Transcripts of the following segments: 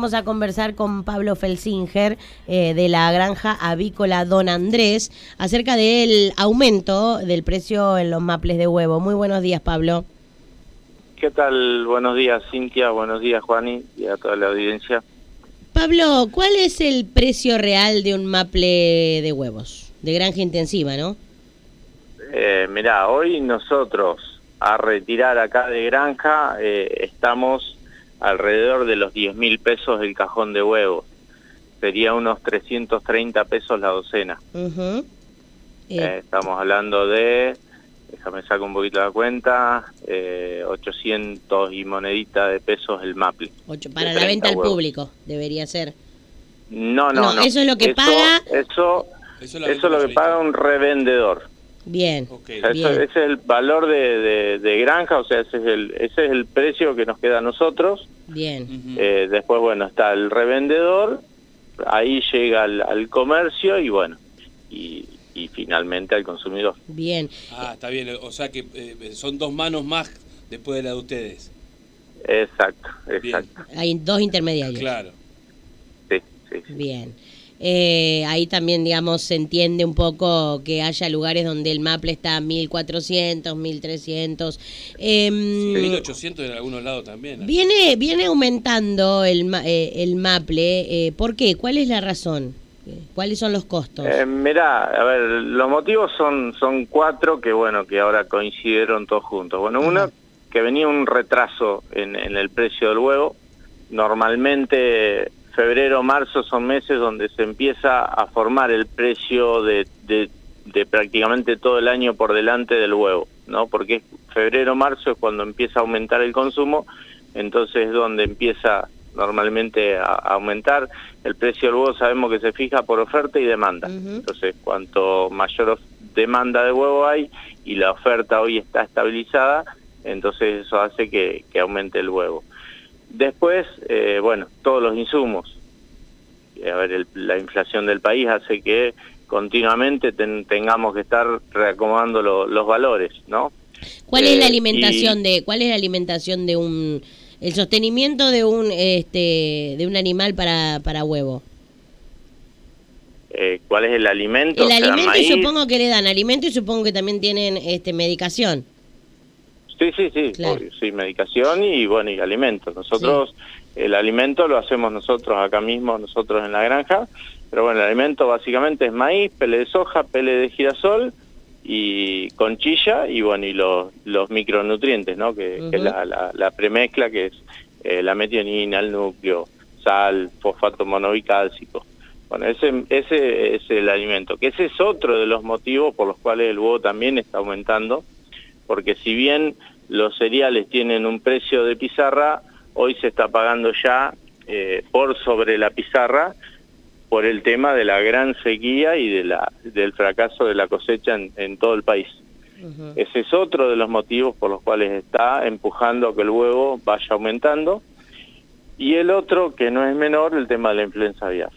Vamos a conversar con Pablo Felsinger eh, de la granja avícola Don Andrés acerca del aumento del precio en los maples de huevo. Muy buenos días, Pablo. ¿Qué tal? Buenos días, Cintia. Buenos días, Juani, y a toda la audiencia. Pablo, ¿cuál es el precio real de un maple de huevos? De granja intensiva, ¿no? Eh, mirá, hoy nosotros a retirar acá de granja eh, estamos alrededor de los 10 mil pesos el cajón de huevos. Sería unos 330 pesos la docena. Eh, Eh, estamos hablando de, déjame sacar un poquito la cuenta, eh, 800 y monedita de pesos el maple. ocho- para la 30 venta al huevos. público, debería ser. No, no, No, no. eso es lo que paga- Eso, Eso eso es lo que paga un revendedor. Bien. Ok. O sea, eso- Bien. ese es el valor de, de- de granja, o sea, ese es, el, ese es el precio que nos queda a nosotros. Bien. Eh, después, bueno, está el revendedor, ahí llega al, al comercio y bueno, y, y finalmente al consumidor. Bien. Ah, está bien. O sea que eh, son dos manos más después de la de ustedes. Exacto, Bien. exacto. Hay dos intermediarios. Claro. Sí, sí, sí. Bien. Eh, ahí también, digamos, se entiende un poco que haya lugares donde el maple está a 1400, 1300. Em, 1800 en algunos lados también. viene, viene aumentando el, ma- eh, el maple. eh, ¿Por qué? ¿Cuál es la razón? Eh, ¿Cuáles son los costos? Eh, mirá, a ver, los motivos son, son cuatro que bueno, que ahora coincidieron todos juntos. Bueno, uno, que venía un retraso en, en el precio del huevo. Normalmente febrero, marzo son meses donde se empieza a formar el precio de, de, de prácticamente todo el año por delante del huevo, ¿no? Porque febrero, marzo es cuando empieza a aumentar el consumo, entonces es donde empieza normalmente a, a aumentar. El precio del huevo sabemos que se fija por oferta y demanda. Entonces, cuanto mayor demanda de huevo hay y la oferta hoy está estabilizada, entonces eso hace que, que aumente el huevo. Después, eh, bueno, todos los insumos. A ver, el- la inflación del país hace que continuamente ten- tengamos que estar reacomodando lo- los valores, ¿no? ¿Cuál es la eh, alimentación y- de cuál es la alimentación de un el sostenimiento de un este de un animal para para huevo? Eh, ¿Cuál es el alimento? El alimento maíz. supongo que le dan alimento y supongo que también tienen este medicación. Sí, sí, sí, Claro. obvio, sí, medicación y bueno, y alimentos. Nosotros, el alimento lo hacemos nosotros acá mismo, nosotros en la granja, pero bueno, el alimento básicamente es maíz, pele de soja, pele de girasol y conchilla y bueno, y los, los micronutrientes, ¿no? Que, que es la, la, la premezcla, que es eh, la metionina, el núcleo, sal, fosfato monobicálcico. Bueno, ese, ese es el alimento, que ese es otro de los motivos por los cuales el huevo también está aumentando, porque si bien los cereales tienen un precio de pizarra, hoy se está pagando ya eh, por sobre la pizarra por el tema de la gran sequía y de la, del fracaso de la cosecha en, en todo el país. Ese es otro de los motivos por los cuales está empujando a que el huevo vaya aumentando. Y el otro, que no es menor, el tema de la influenza aviar.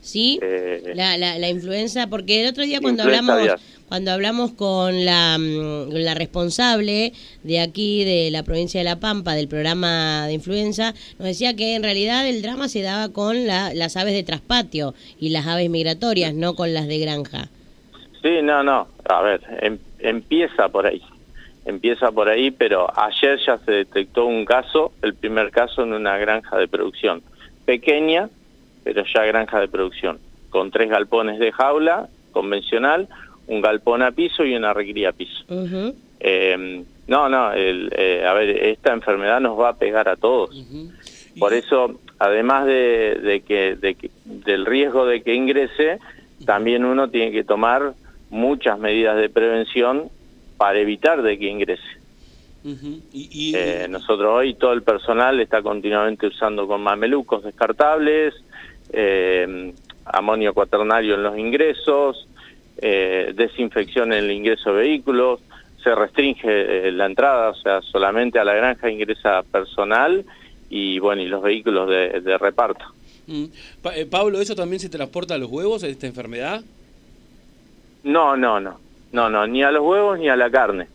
Sí, Eh, la, la, la influenza, porque el otro día cuando hablamos aviar. Cuando hablamos con la, mm, la responsable de aquí de la provincia de La Pampa del programa de influenza, nos decía que en realidad el drama se daba con la- las aves de traspatio y las aves migratorias, no con las de granja. Sí, no, no. A ver, em- empieza por ahí. Empieza por ahí, pero ayer ya se detectó un caso, el primer caso en una granja de producción. Pequeña, pero ya granja de producción. Con tres galpones de jaula convencional, un galpón a piso y una recría a piso. Eh, no, no, el, eh, a ver, esta enfermedad nos va a pegar a todos. Por eso, además de, de que, de que- del riesgo de que ingrese, también uno tiene que tomar muchas medidas de prevención para evitar de que ingrese. Y- y- Eh, nosotros hoy todo el personal está continuamente usando con mamelucos descartables, eh, amonio cuaternario en los ingresos, eh, desinfección en el ingreso de vehículos, se restringe eh, la entrada, o sea, solamente a la granja ingresa personal y bueno, y los vehículos de, de reparto. Mm. Pa- eh, Pablo, ¿eso también se transporta a los huevos, esta enfermedad? No, no, no, no, no, ni a los huevos ni a la carne.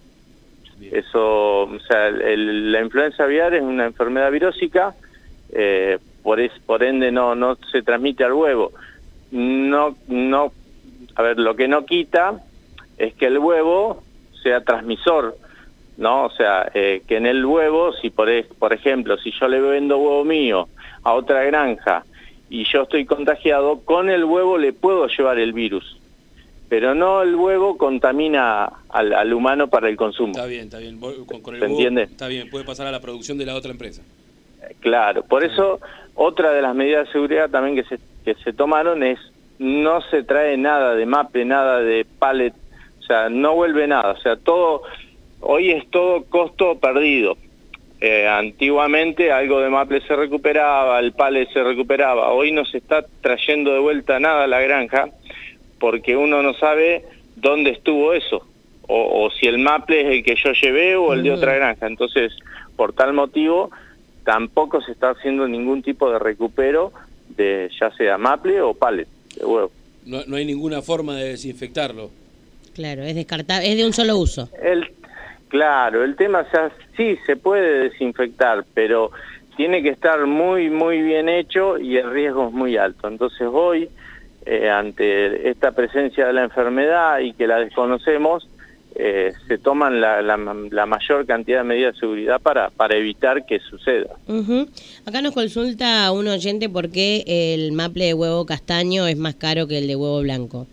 Bien. Eso, o sea, el- la influenza aviar es una enfermedad virósica, eh, por, es, por ende no, no se transmite al huevo. No, no, a ver, lo que no quita es que el huevo sea transmisor, ¿no? O sea, eh, que en el huevo, si por, por ejemplo, si yo le vendo huevo mío a otra granja y yo estoy contagiado, con el huevo le puedo llevar el virus pero no el huevo contamina al, humano para el consumo. Está bien, está bien. Con, el ¿Se entiende? Está bien, puede pasar a la producción de la otra empresa. Claro, por eso otra de las medidas de seguridad también que se, que se tomaron es no se trae nada de maple, nada de pallet, o sea, no vuelve nada, o sea, todo, hoy es todo costo perdido. Eh, antiguamente algo de maple se recuperaba, el pallet se recuperaba, hoy no se está trayendo de vuelta nada a la granja, porque uno no sabe dónde estuvo eso, o, si el maple es el que yo llevé o el de otra granja. Entonces, por tal motivo, tampoco se está haciendo ningún tipo de recupero de ya sea maple o pallet de huevo. No, no hay ninguna forma de desinfectarlo. Claro, es descartable, es de un solo uso. El, claro, el tema o sea, sí se puede desinfectar, pero tiene que estar muy, muy bien hecho y el riesgo es muy alto. Entonces hoy eh, ante esta presencia de la enfermedad y que la desconocemos, eh, se toman la, la, mayor cantidad de medidas de seguridad para, para evitar que suceda. Acá nos consulta un oyente por qué el maple de huevo castaño es más caro que el de huevo blanco.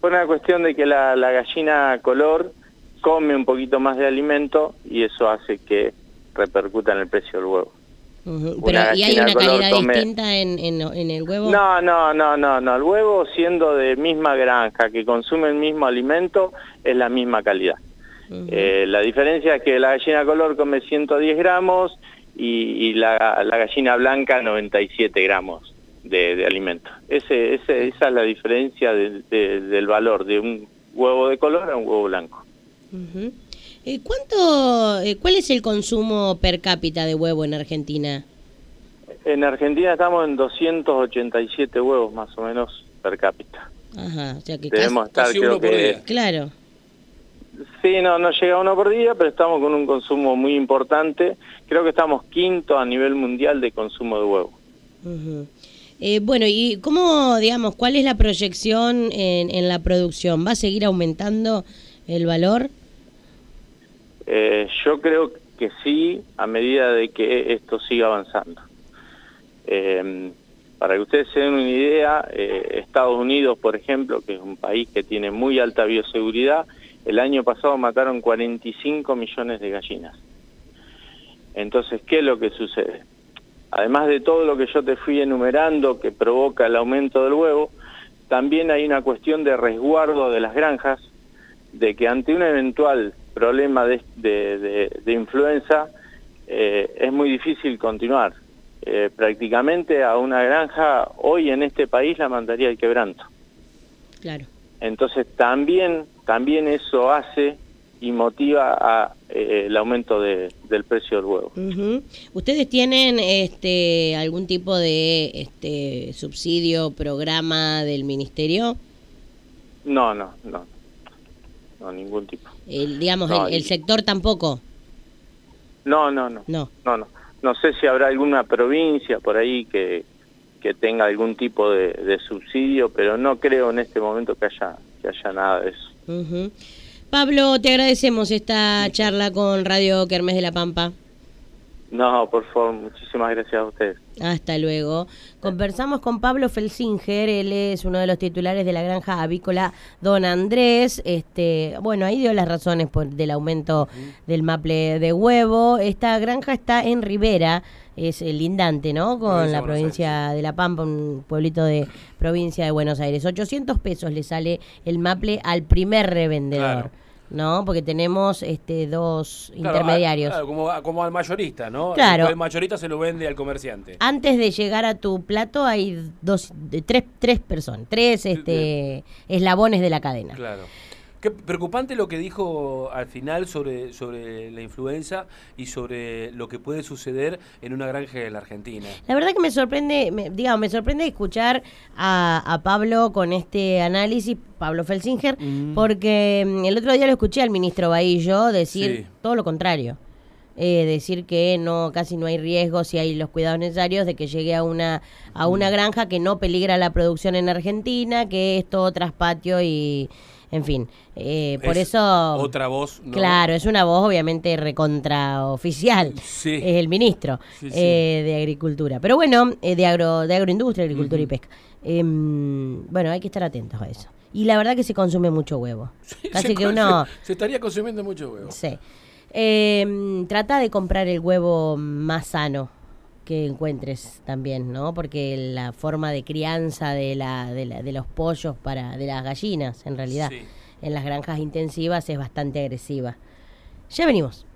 Por una cuestión de que la, la gallina color come un poquito más de alimento y eso hace que repercuta en el precio del huevo. Pero, ¿y hay una calidad distinta en, en, el huevo? No, no, no, no, no. El huevo siendo de misma granja, que consume el mismo alimento, es la misma calidad. Eh, la diferencia es que la gallina color come 110 gramos y, la, la, gallina blanca 97 gramos de, de alimento. Ese, ese, esa es la diferencia del valor de un huevo de color a un huevo blanco. Eh, ¿Cuánto, eh, cuál es el consumo per cápita de huevo en Argentina? En Argentina estamos en 287 huevos más o menos per cápita. Ajá, o sea que Debemos casi, estar, creo que... Claro. Sí, no, no llega uno por día, pero estamos con un consumo muy importante. Creo que estamos quinto a nivel mundial de consumo de huevo. eh, bueno, ¿y cómo, digamos, cuál es la proyección en, en la producción? ¿Va a seguir aumentando el valor? Eh, yo creo que sí, a medida de que esto siga avanzando. Eh, para que ustedes se den una idea, eh, Estados Unidos, por ejemplo, que es un país que tiene muy alta bioseguridad, el año pasado mataron 45 millones de gallinas. Entonces, ¿qué es lo que sucede? Además de todo lo que yo te fui enumerando que provoca el aumento del huevo, también hay una cuestión de resguardo de las granjas, de que ante un eventual problema de, de, influenza, eh, es muy difícil continuar. Eh, prácticamente a una granja hoy en este país la mandaría el quebranto. Claro. Entonces también, también eso hace y motiva a, eh, el aumento de, del precio del huevo. ¿Ustedes tienen este algún tipo de este subsidio, programa del ministerio? No, no, no no, ningún tipo. El, digamos, el, sector tampoco. No, no, no. No. No, no. No sé si habrá alguna provincia por ahí que, que tenga algún tipo de, subsidio, pero no creo en este momento que haya, que haya nada de eso. Pablo, te agradecemos esta charla con Radio Kermés de la Pampa. No, por favor, muchísimas gracias a ustedes. Hasta luego. Conversamos con Pablo Felsinger, él es uno de los titulares de la granja avícola Don Andrés. Este, bueno, ahí dio las razones por, del aumento del maple de huevo. Esta granja está en Rivera, es lindante, ¿no? Con la provincia de La Pampa, un pueblito de provincia de Buenos Aires. 800 pesos le sale el maple al primer revendedor. ¿No? Porque tenemos este dos intermediarios. como, como, al mayorista, ¿no? Claro. El mayorista se lo vende al comerciante. Antes de llegar a tu plato hay dos, tres, tres personas, tres este, eslabones de la cadena. Claro. Qué preocupante lo que dijo al final sobre, sobre la influenza y sobre lo que puede suceder en una granja de la Argentina. La verdad que me sorprende, me, digamos, me sorprende escuchar a, Pablo con este análisis, Pablo Felsinger, mm. porque mm, el otro día lo escuché al ministro Bahillo decir todo lo contrario. eh, decir que no casi no hay riesgo si hay los cuidados necesarios de que llegue a una a una granja que no peligra la producción en Argentina, que es todo traspatio y en fin, eh, por Es eso Otra voz. ¿no? Claro, es una voz obviamente recontraoficial. Sí. Es el ministro Sí, sí. eh, de Agricultura. Pero bueno, eh, de agro de agroindustria, agricultura y pesca. Em, bueno, hay que estar atentos a eso. Y la verdad que se consume mucho huevo. Casi que uno... Se, se estaría consumiendo mucho huevo. Sí. Em, trata de comprar el huevo más sano que encuentres también, ¿no? Porque la forma de crianza de, la, de, la- de los pollos para de las gallinas, en realidad, Sí. en las granjas intensivas es bastante agresiva. Ya venimos.